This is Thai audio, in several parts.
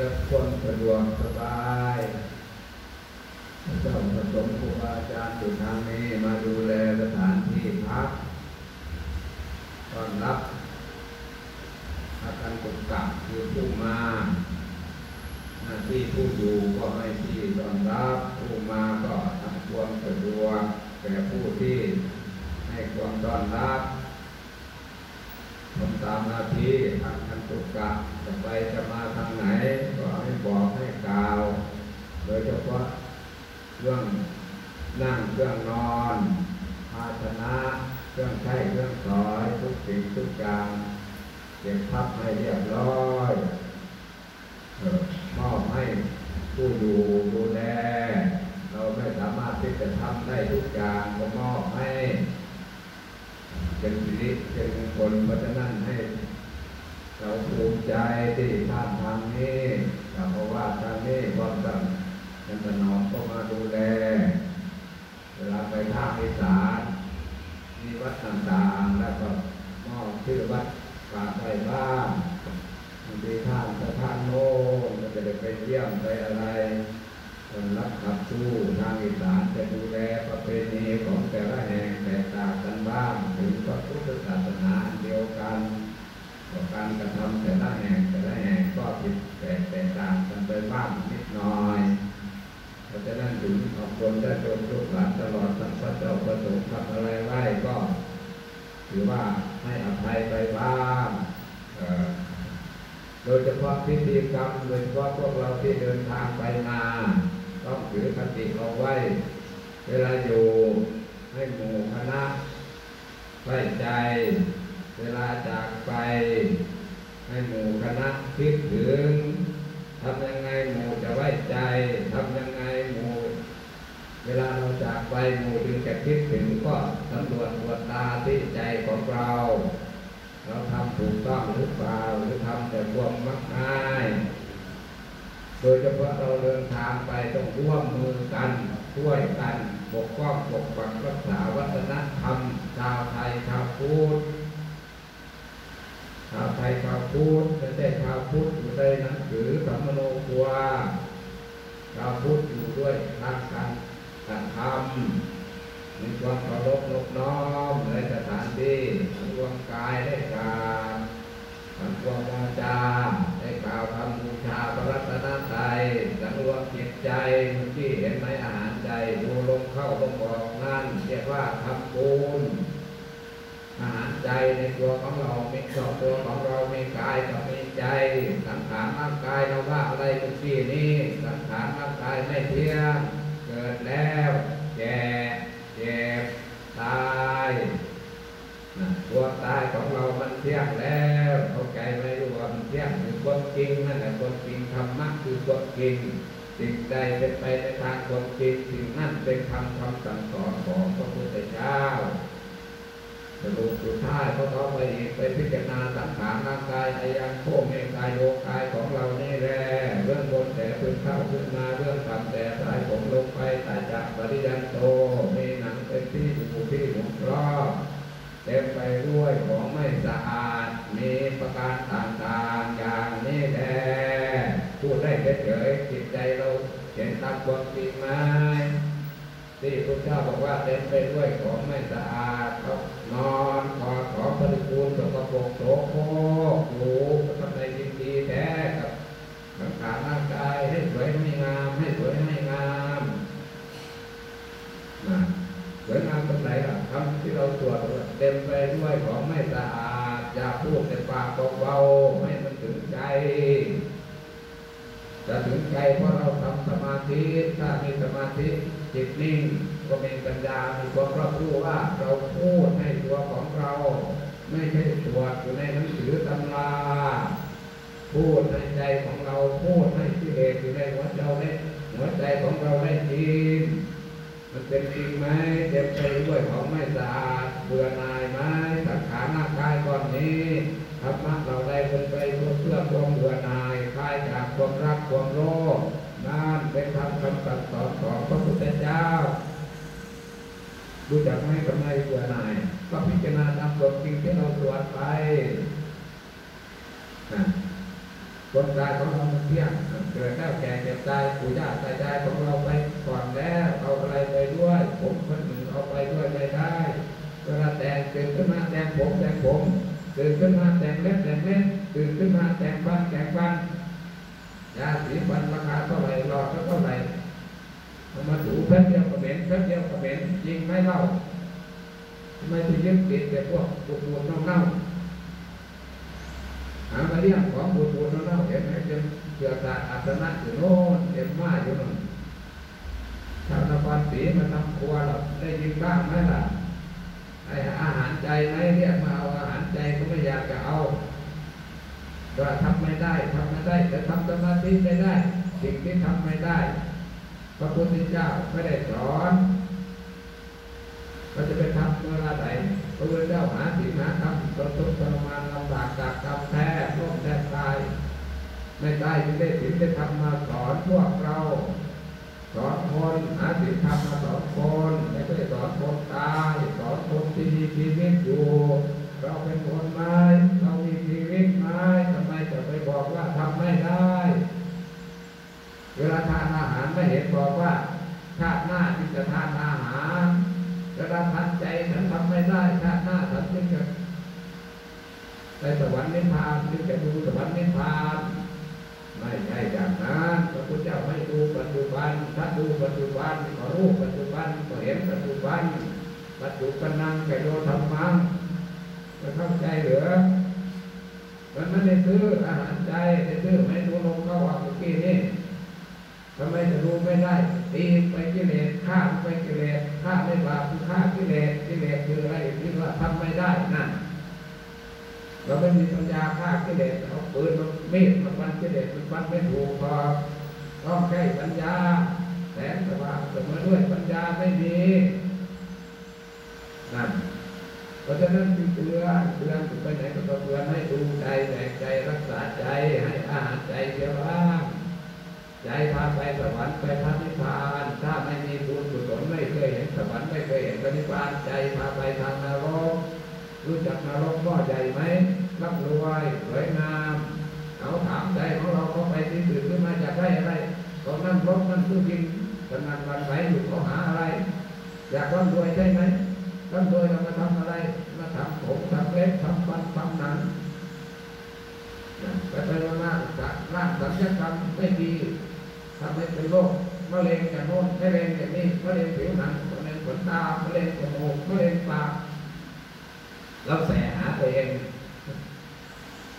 รับความสะดวกสบายเจ้าประสงค์ครูบาอาจารย์อยู่ทางนี้มาดูแลสถานที่พักตอนรับอาการตุกกะคือผู้มาหน้าที่ผู้อยู่ก็ให้ที่ตอนรับผู้มาก็ทำความสะดวกแก่ผู้ที่ให้ความต้อนรับ ตามหน้าที่ทางคันตุกะจะไปจะมาทางไหน ก็ให้บอกให้กล่าว โดยเฉพาะเรื่องนั่งเครื่องนอนภาชนะเครื่องใช้เครื่องสอยทุกสิ่งทุกอย่างเก็บพับให้เรียบร้อยมอบให้ผู้อยู่ดูแล เราไม่สามารถที่จะทำได้ทุกอย่างก็มอบให้ เป็นสิริเป็นมงคลเพราะฉะนั้นให้ เราภูมิใจที่ท่านทางนี้แต่เพราะว่าทางนี้ความสั่งยันตนอมก็มาดูแล เวลาไปภาคอีสานมีวัดต่างๆ แล้วก็มอบชื่อวัดป่าไปบ้างบางทีท่านสถานโน้นก็จะได้ไปเยี่ยมไปอะไรคนรับขับสู้ทางอีสานจะดูแลประเพณีของแต่ละแห่งแตกต่างกันบ้าง ถึงพระพุทธศาสนาเดียวกันก็การกระทำแต่ละแห่งแต่ละแห่งก็ผิดแตกแตกต่างกันไปบ้างนิดหน่อย เพราะฉะนั้นถึงขอบคนได้ชมลูกหลานตลอดทั้งพระเจ้าประสงค์ทำอะไรไว้ก็ ถือว่าให้อภัยไปบ้างโดยเฉพาะพิธีกรรมโดยเฉพาะพวกเราที่เดินทางไปมา ต้องถือคติเอาไว้ เวลาอยู่ให้หมู่คณะ ใส่ใจ เวลาจากไป ให้หมู่คณะคิดถึงทำยังไงหมู่จะไว้ใจทำยังไงหมู่เวลาเราจากไปหมู่จึงจะคิดถึงก็สำรวจตรวจตาที่ใจของเรา เราทำถูกต้องหรือเปล่าหรือทำแต่ความมักง่ายโดยเฉพาะเราเดินทางไปต้องร่วมมือกันช่วยกัน ปกป้องปกปักรักษาวัฒนธรรมชาวไทยชาวพุทธชาวไทยชาวพุทธไม่ใช่ชาวพุทธอยู่ในหนังสือสัมมโนครัวชาวพุทธอยู่ด้วยทางการการทำมีความเคารพนบน้อมในสถานที่ทั้งรวมกายได้กายทั้งรวมวาจาได้กล่าวคำบูชาพระรัตนตรัยสังรวมจิตใจเมื่อกี้เห็นไหมอาหาร ดูลมเข้าลมออกนั่นเรียกว่าทำบุญอาหารใจในตัวของเรามีสองตัวของเรามีกายกับมีใจ สังขารร่างกายเราว่าอะไรเมื่อกี้นี้สังขารร่างกายไม่เที่ยงเกิดแล้วแก่เจ็บตายตัวตายของเรามันเที่ยงแล้วเข้าใจไหมรู้ว่ามันเที่ยงคือความจริงนั่นแหละความจริงธรรมะคือความจริง สิ่งใดเป็นไปในทางความจริงสิ่งนั้นเป็นคำคำสั่งสอนของพระพุทธเจ้าสรุปสุดท้ายเขาต้องไปอีกไปพิจารณาสังขารร่างกายอายังโคเมกายโยกายของเรานี่แหละเรื่องบนแต่ขึ้นเข้าขึ้นมาเรื่องต่ำแต่ใต้ผมลงไปตาจากปริยันโตมีหนังเป็นที่ดูที่หมุนรอบเต็มไปด้วยของไม่สะอาดมีประการต่างๆอย่างนี้แหละพูดได้เฉยๆจิตใจเราเห็นตามความจริงไหม ที่พระ เจ้าบอกว่าเต็มไปด้วยของไม่สะอาดเขานอนกอดของบริบูรณ์สกปรกโสโครกหูทำในยินดีแท้กับสังขารร่างกายให้สวยให้งามให้สวยให้งามนะสวยงามตรงไหนล่ะคำที่เราตรวจเต็มไปด้วยของไม่สะอาด อย่าพูดแต่ปากเบาๆให้มันถึงใจจะถึงใจเพราะเราทำสมาธิถ้ามีสมาธิ จิตนิ่งก็มีปัญญา มีความรับรู้ว่าเราพูดในตัวของเรา ไม่ใช่ตรวอยู่ในหนังสือตำราพูดในใจของเราพูดในที่เลสอยู่ในหัวใจได้หัวใจของเราได้จริงมันเป็นจริงไหมเต็มไปด้วยของไม่สะอาดเบื่อหน่ายไหมสังขารร่ากายก่อนนี้ธรรมะเราได้เป็นไปเพื่อความเบื่อหน่ายคลายจากความรักความโลภ นั่นเป็นคำคำสั่งสอนของพระพุทธเจ้ารู้จักไหมทำไมเบื่อหน่ายก็พิจารณาตามความจริงที่เราตรวจไปนะคนตายของเราเที่ยงเกิดแล้วแก่เจ็บตายปู่ย่าตายตายของเราไปก่อนแล้วเอาอะไรไปด้วย ผมคนหนึ่งเอาไปด้วยไม่ได้เวลาแต่งตื่นขึ้นมาแต่งผมแต่งผมตื่นขึ้นมาแต่งเล็บแต่งเล็บตื่นขึ้นมาแต่งฟันแต่งฟันยาสีฟัน ราเท่าไหร่หลอเท่าไหร่มาถูแป๊บเดียวก็เหม็นแป๊บเดียวก็เหม็นจริงไหมเล่าทำไมถึงยึดติดแต่พวกปวดปวดเน่าหามาเรื่องของปวดปวดเน่าเห็นไหมจนเกิดตาอัตนะอยู่โน่นเห็นมาอยู่โน่นชาวตะวันสีมาทำครัวเราได้ยินบ้างไหมล่ะไออาหารใจไหมเรียกมาเอาอาหารใจก็ไม่อยากจะเอาก็ทำไม่ได้ทำไม่ได้แต่ทำสมาธิไม่ได้ สิ่งที่ทำไม่ได้ พระพุทธเจ้าไม่ได้สอนเราจะไปทำเมื่อไรพระพุทธเจ้าหาสิ่งหาทำตัวทุกข์ทรมานลำบากจากกรรมแท้ร่วมแทบตายไม่ได้จึงได้สิ่งได้ทำมาสอนพวกเราสอนคนหาสิ่งทำมาสอนคนไม่ใช่สอนคนตายสอนคนที่มีชีวิตอยู่ เราเป็นคนไม้เรามีชีวิตไม้ทำไมจะไปบอกว่าทำไม่ได้ เวลาทานอาหารไม่เห็นบอกว่า ชาติหน้าที่จะทานอาหารเวลาทันใจฉันทำ ได้ชาติหน้าฉันจึงจะไปสวรรค์นิพพานจึงจะดูสวรรค์นิพพานไม่ใช่อย่างนั้นพระพุทธเจ้าไม่ดูปัจจุบันถ้าดูปัจจุบันก็รู้ปัจจุบันก็เห็นปัจจุบัน ปัจจุบันนังแก่โยธรรมังจะเข้าใจเหรือมันไม่ได้ซื้ออาหารใจได้ซื้อไม่ดูลงเข้าออกเมื่อกี้นี่ทำไมจะรู้ไม่ได้ ตีไปกิเลสฆ่าไปกิเลสฆ่าไม่บาปคือฆ่ากิเลสกิเลสคืออะไรที่ว่าทำไม่ได้นั่นเราไม่มีปัญญาฆ่ากิเลสเอาปืนมามีดมาฟันกิเลสมันฟันไม่ถูกพอต้องใช้ปัญญาแสงสว่างเสมอด้วยปัญญาไม่มีนั่นเพราะฉะนั้นจึงเตือนเตือนถึงไปไหนก็ต้องเตือนให้ดูใจแหกใจรักษาใจให้อาหารใจเสียบ้า ใจพาไปสวรรค์ไปพระนิพพาน ถ้าไม่มีบุญกุศลไม่เคยเห็นสวรรค์ไม่เคยเห็นพระนิพพานใจพาไปทางนรก รู้จักนรกหม้อใหญ่ไหมร่ำรวยสวยงามเอาถามใจของเราเขาไปที่ตื่นขึ้นมาจากได้อะไรตอนนั้นรถนั้นคือกินสนั่นวันไหวอยู่เขาหาอะไร อยากร่ำรวยใช่ไหมร่ำรวยเรามาทำอะไร มาทำผมทำเล็บทำฟันทำหนังไปไปมาร่างสัญญกรรมไม่ดี ทำให้เป็นโรคมะเร็งอย่างโน้นมะเร็งอย่างนี้มะเร็งผิวหนังมะเร็งขนตามะเร็งจมูกมะเร็งปากเราแสหาตัวเอง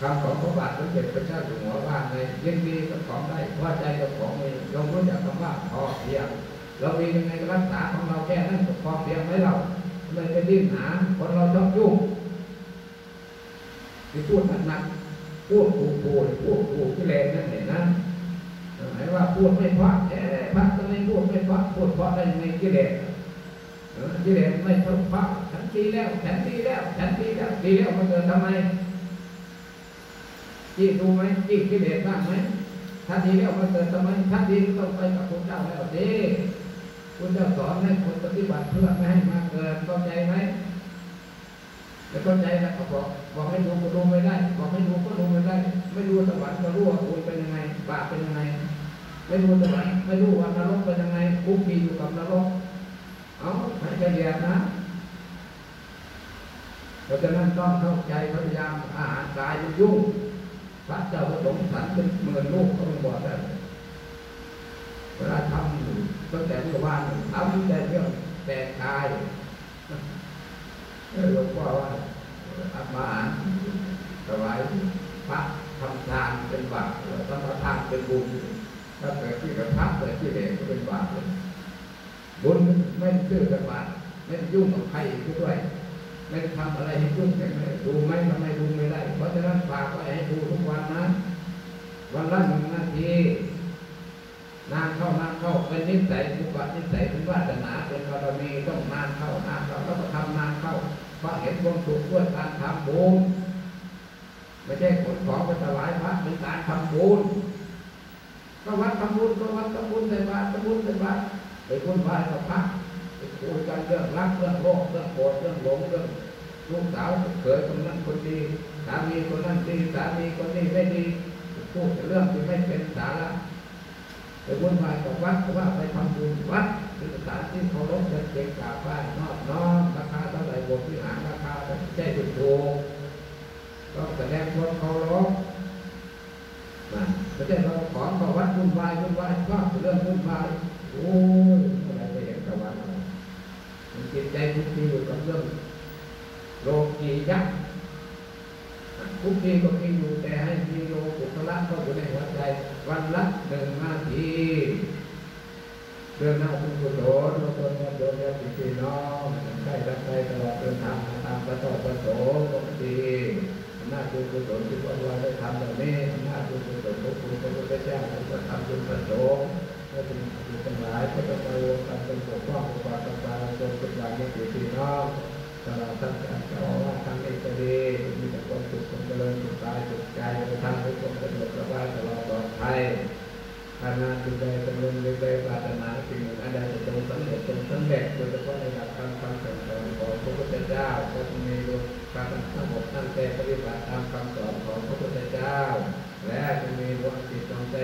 คำของพระบาทสมเด็จพระเจ้าอยู่หัวว่าไงยิ่งดีกับของได้พอใจกับของมียงรู้จักคำว่าพอเพียงเรามียังไงรักษาของเราแค่นั้นก็พอเพียงไหมเราไม่ไปดิ้นหาคนเราชอบยุ่งที่พูดหนักๆพูดผูกผูดพูดผูกที่แรงนั่นเห็นนะ หมายว่าพูดไม่เพราะเอ๊ะพระทำไมพูดไม่เพราะพูดเพราะได้ยังไงกิเลสกิเลสไม่เพราะฉันดีแล้วฉันดีแล้วฉันดีแล้วดีแล้วมันเกิดทำไมจี้ดูไหมจี้กิเลสบ้างไหมถ้าดีแล้วมันเกิดทำไมถ้าดีต้องไปกับคุณเจ้าแล้วดีคุณเจ้าสอนให้คนปฏิบัติเพื่อไม่ให้มาเกิดเข้าใจไหมแล้วเข้าใจแล้วบอกบอกให้ดูก็ดูไม่ได้ บอกให้ดูก็ดูไม่ได้ ไม่รู้สวรรค์ก็รู้ว่าคุณเป็นยังไงบาปเป็นยังไง ไม่รู้สวรรค์ไม่รู้ว่านรกเป็นยังไงคุกคีอยู่กับนรก เอาให้เฉลี่ยนะเพราะฉะนั้นต้องเข้าใจพยายามอาหารกายยุ่งพระเจ้าประสงค์สันเป็นหมื่นลูกเขาต้องบอกแล้วเวลาทำตั้งแต่เมื่อวานทำแต่เรื่องแต่กายหลวงพ่อว่าอาบาถวายพระทำทานเป็นบาปทำทานเป็นบุญ ถ้าเกิดที่กระทับเกิดที่เด็กก็เป็นบาปเลยบุญไม่ซื่อกับบาปไม่ยุ่งกับใครด้วย ไม่ทำอะไรให้ยุ่งกันไม่ดูไหมทำไมดูไม่ได้ เพราะฉะนั้นฝากไว้ให้ดูทุกวันนะ วันละหนึ่งนาทีนานเข้านานเข้าเป็นนิสัยบุปนิสัยเป็นวาสนาเป็นบารมีต้องนานเข้านานเข้าแล้วก็ทำนานเข้าเพราะเห็นความสุขด้วยการทำบุญไม่ใช่ขนของไปถวายพระเป็นการทำบุญ ก็วัดทำบุญก็วัดทำบุญใส่บาตรทำบุญใส่บาตรไปคุณไหว้กับพระไปคุยกันเรื่องรักเรื่องโลภเรื่องโกรธเรื่องหลงเรื่องลูกสาวเขยคนนั้นคนดีสามีคนนั้นดีสามีคนนี้ไม่ดีพูดเรื่องที่ไม่เป็นสาระไปวุ่นวายกับวัดก็ว่าไปทำบุญวัดคือสถานที่เคารพจะเก่งกราบไหว้นอบน้อมราคาเท่าไหร่บทที่หารราคาไม่ใช่ถูกต้องแสดงความเคารพ นะไม่ใช่เราขอมาวัดวุ่นวายวุ่นวายก็เรื่องวุ่นวายโอ้ยอะไรจะเห็นกับวัดอะไรมันจิตใจทุกทีอยู่กับเรื่องโลกียักษ์ทุกทีก็มีอยู่แต่ให้มีโลกุตละก็อยู่ในหัวใจ วันละหนึ่งนาทีเดินหน้าทุกกุศลโลกนโดนยาติพี่น้องใกล้รักใกล้ตลอดเดินทางตามประสบประสงค์ปกติำนาจบุญกุศลที่พวกเราได้ทำแบบนี้อำนาจบุญกุศลของคุณพระพุทธเจ้าที่จะทำบุญประสงค์ให้เป็นบุญทั้งหลายก็จะมารวมกันเป็นปกป้องปกปักรักษาจนเป็นอย่างนี้พี่นองตลอดทั้งการเจ้าว่าทั้งเอกดีมีแต่ความสุขความเจริญสุขกายสุขใจไปทำให้ความสะดวกสบายตลอดปลอดภัยอาณาจุดใดจำนวนใดปรารถนาสิ่งหนึ่งอันใดจะจงสำเร็จจงสำเร็จโดยเฉพาะในหลักการคำสั่งสอน ของพระพุทธเจ้าก็มีดวงการทั้งหมดตั้งใจปฏิบัติตามคำสอนของพระพุทธเจ้า และจะมีดวงจิตดวงใจ